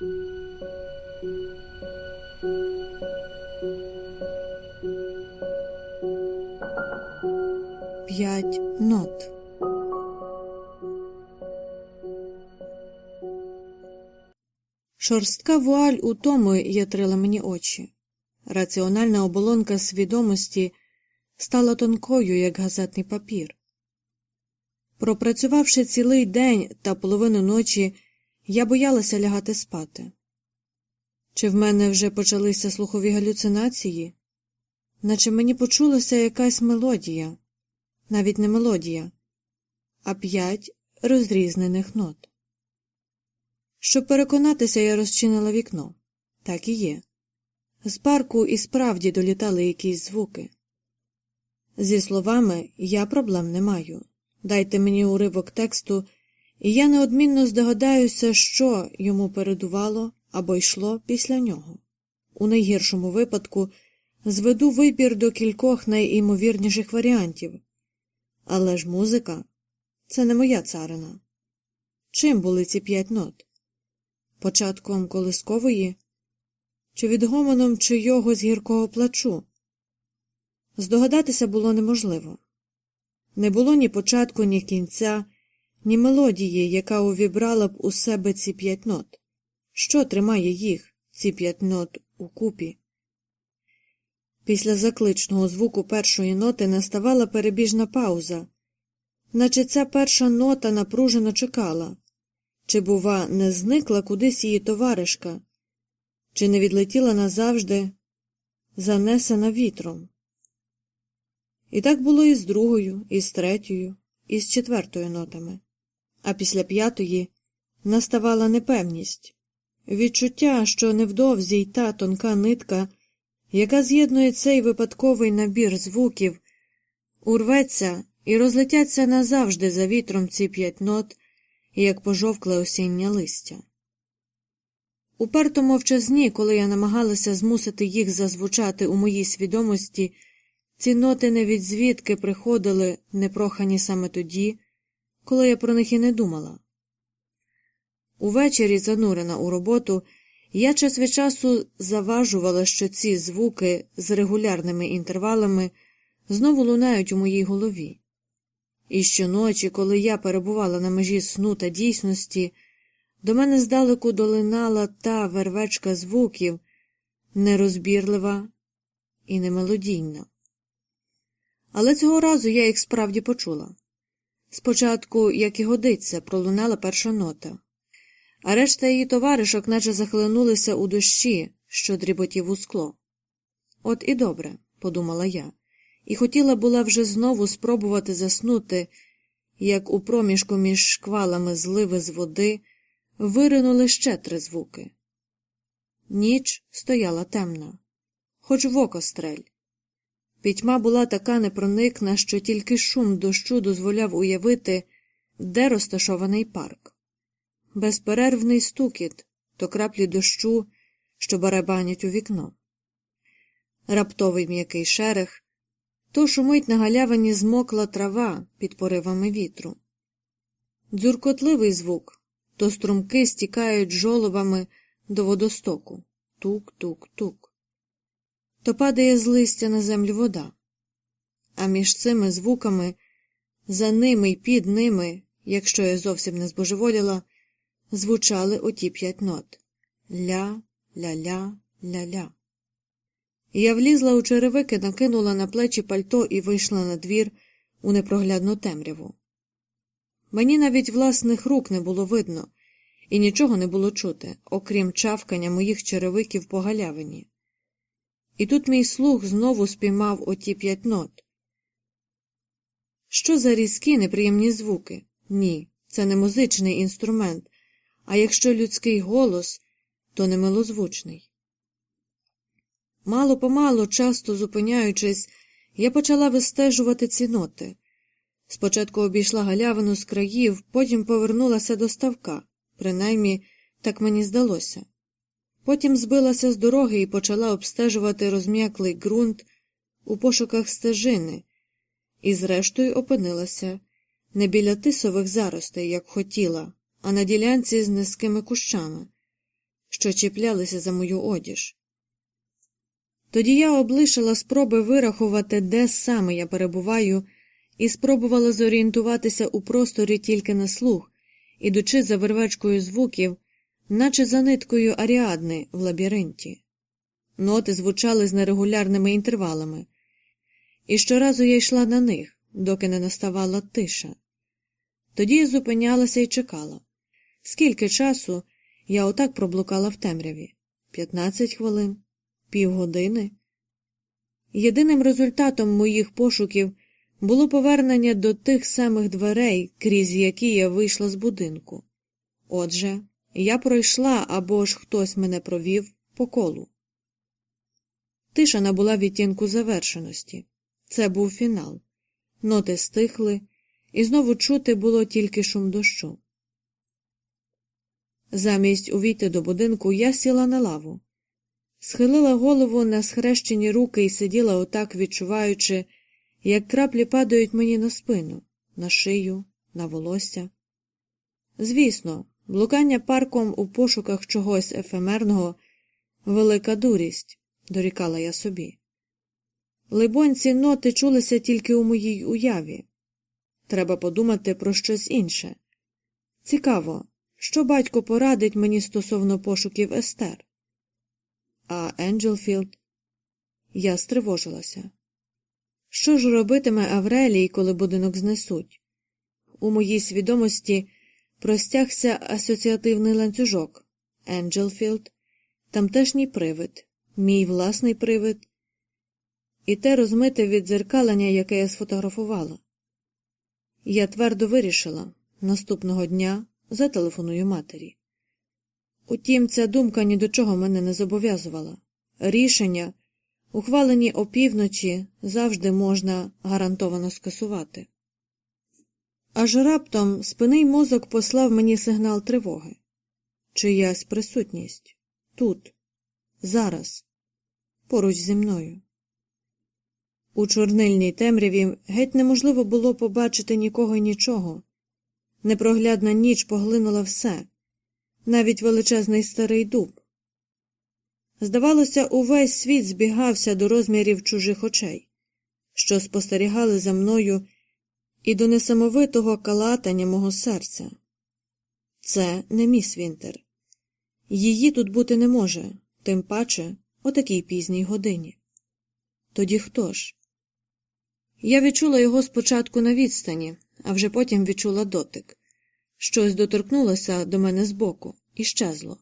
П'ять нот. Шорстка вуаль у тому ятрила мені очі. Раціональна оболонка свідомості стала тонкою, як газетний папір. Пропрацювавши цілий день та половину ночі, я боялася лягати спати. Чи в мене вже почалися слухові галюцинації? Наче мені почулася якась мелодія, навіть не мелодія, а п'ять розрізнених нот. Щоб переконатися, я розчинила вікно. Так і є. З парку і справді долітали якісь звуки. Зі словами я проблем не маю. Дайте мені уривок тексту, і я неодмінно здогадаюся, що йому передувало або йшло після нього. У найгіршому випадку зведу вибір до кількох найімовірніших варіантів. Але ж музика це не моя царина. Чим були ці п'ять нот? Початком колискової чи відгомоном чийого з гіркого плачу? Здогадатися було неможливо. Не було ні початку, ні кінця, ні мелодії, яка увібрала б у себе ці п'ять нот. Що тримає їх, ці п'ять нот, у купі? Після закличного звуку першої ноти наставала перебіжна пауза, наче ця перша нота напружено чекала, чи, бува, не зникла кудись її товаришка, чи не відлетіла назавжди, занесена вітром. І так було і з другою, і з третьою, і з четвертою нотами, а після п'ятої наставала непевність, відчуття, що невдовзі й та тонка нитка, яка з'єднує цей випадковий набір звуків, урветься і розлетяться назавжди за вітром ці п'ять нот, як пожовкле осіннє листя. Уперто мовчазні, коли я намагалася змусити їх зазвучати у моїй свідомості. Ці ноти не від звідки приходили непрохані саме тоді, коли я про них і не думала. Увечері, занурена у роботу, я час від часу заважувала, що ці звуки з регулярними інтервалами знову лунають у моїй голові. І щоночі, коли я перебувала на межі сну та дійсності, до мене здалеку долинала та вервечка звуків, нерозбірлива і немелодійна. Але цього разу я їх справді почула. Спочатку, як і годиться, пролунала перша нота, а решта її товаришок наче захлинулися у дощі, що дріботів у скло. От і добре, подумала я, і хотіла була вже знову спробувати заснути, як у проміжку між шквалами зливи з води виринули ще три звуки. Ніч стояла темна, хоч в око стрель. Пітьма була така непроникна, що тільки шум дощу дозволяв уявити, де розташований парк. Безперервний стукіт то краплі дощу, що барабанять у вікно. Раптовий м'який шерех, то шумить на галявині змокла трава під поривами вітру. Дзюркотливий звук то струмки стікають жолобами до водостоку. Тук-тук-тук то падає з листя на землю вода. А між цими звуками, за ними й під ними, якщо я зовсім не збожеволіла, звучали оті п'ять нот ля, ля-ля, ля-ля. Я влізла у черевики, накинула на плечі пальто і вийшла на двір у непроглядну темряву. Мені навіть власних рук не було видно, і нічого не було чути, окрім чавкання моїх черевиків по галявині. І тут мій слух знову спіймав оті п'ять нот. Що за різкі неприємні звуки? Ні, це не музичний інструмент, а якщо людський голос, то не милозвучний. Мало помалу, часто зупиняючись, я почала вистежувати ці ноти. Спочатку обійшла галявину з країв, потім повернулася до ставка, принаймні так мені здалося. Потім збилася з дороги і почала обстежувати розм'яклий ґрунт у пошуках стежини, і, зрештою, опинилася не біля тисових заростей, як хотіла, а на ділянці з низькими кущами, що чіплялися за мою одіж. Тоді я облишила спроби вирахувати, де саме я перебуваю, і спробувала зорієнтуватися у просторі тільки на слух, ідучи за вервечкою звуків, наче за ниткою аріадни в лабіринті. Ноти звучали з нерегулярними інтервалами, і щоразу я йшла на них, доки не наставала тиша. Тоді я зупинялася і чекала. Скільки часу я отак проблукала в темряві? П'ятнадцять хвилин, півгодини. Єдиним результатом моїх пошуків було повернення до тих самих дверей, крізь які я вийшла з будинку. Отже, я пройшла або ж хтось мене провів по колу. Тиша набула відтінку завершеності. Це був фінал. Ноти стихли, і знову чути було тільки шум дощу. Замість увійти до будинку я сіла на лаву, схилила голову на схрещені руки і сиділа отак, відчуваючи, як краплі падають мені на спину, на шию, на волосся. Звісно, блукання парком у пошуках чогось ефемерного велика дурість, дорікала я собі. Либонь, ці ноти чулися тільки у моїй уяві. Треба подумати про щось інше. Цікаво, що батько порадить мені стосовно пошуків Естер. А Енджелфілд? Я стривожилася. Що ж робитиме Аврелій, коли будинок знесуть? У моїй свідомості простягся асоціативний ланцюжок Енджелфілд, тамтешній привид, мій власний привид, і те розмите віддзеркалення, яке я сфотографувала. Я твердо вирішила наступного дня зателефоную матері. Утім, ця думка ні до чого мене не зобов'язувала. Рішення, ухвалені опівночі, завжди можна гарантовано скасувати. Аж раптом спинний мозок послав мені сигнал тривоги чиясь присутність тут, зараз, поруч зі мною. У чорнильній темряві геть неможливо було побачити нікого й нічого. Непроглядна ніч поглинула все, навіть величезний старий дуб. Здавалося, увесь світ збігався до розмірів чужих очей, що спостерігали за мною і до несамовитого калатання мого серця. Це не міс Вінтер. Її тут бути не може, тим паче о такій пізній годині. Тоді хто ж? Я відчула його спочатку на відстані, а вже потім відчула дотик. Щось доторкнулося до мене збоку і щезло,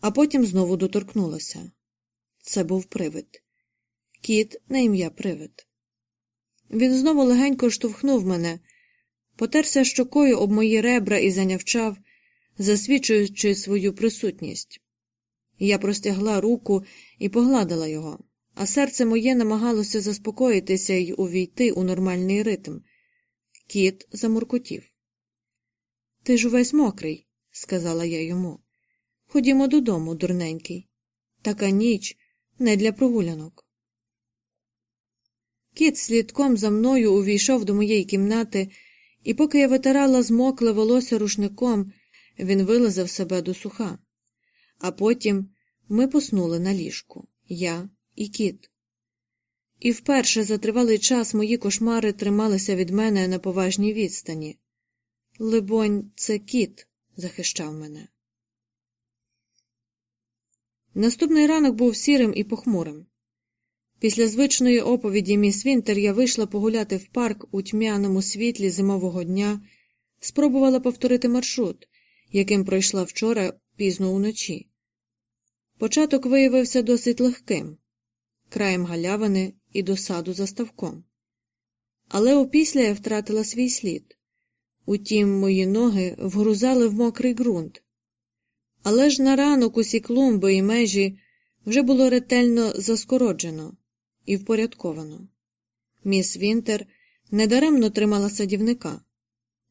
а потім знову доторкнулося. Це був привид. Кіт на ім'я привид. Він знову легенько штовхнув мене, потерся щокою об мої ребра і занявчав, засвідчуючи свою присутність. Я простягла руку і погладила його а серце моє намагалося заспокоїтися й увійти у нормальний ритм. Кіт замуркотів. Ти ж увесь мокрий, сказала я йому. Ходімо додому, дурненький. Така ніч не для прогулянок. Кіт слідком за мною увійшов до моєї кімнати, і поки я витирала змокле волосся рушником, він вилазив себе до суха. А потім ми поснули на ліжку я і кіт. І вперше за тривалий час мої кошмари трималися від мене на поважній відстані. Либонь, це кіт захищав мене. Наступний ранок був сірим і похмурим. Після звичної оповіді міс Вінтер я вийшла погуляти в парк у тьмяному світлі зимового дня, спробувала повторити маршрут, яким пройшла вчора пізно уночі. Початок виявився досить легким краєм галявини і до саду за ставком. Але опісля я втратила свій слід. Утім, мої ноги вгрузали в мокрий ґрунт. Але ж на ранок усі клумби і межі вже було ретельно заскороджено і впорядковано. Міс Вінтер недаремно тримала садівника.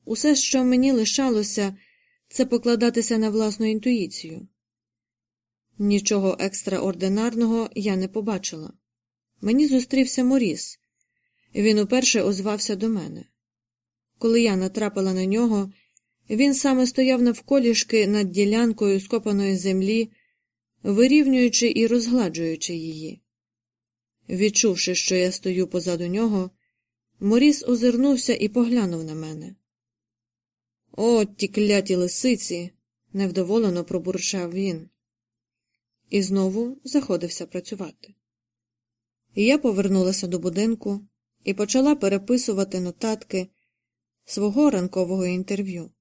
Усе, що мені лишалося, це покладатися на власну інтуїцію. Нічого екстраординарного я не побачила. Мені зустрівся Моріс. Він уперше озвався до мене. Коли я натрапила на нього, він саме стояв навколішки над ділянкою скопаної землі, вирівнюючи і розгладжуючи її. Відчувши, що я стою позаду нього, Моріс озирнувся і поглянув на мене. О, ті кляті лисиці. невдоволено пробурчав він. І знову заходився працювати. Я повернулася до будинку і почала переписувати нотатки свого ранкового інтерв'ю.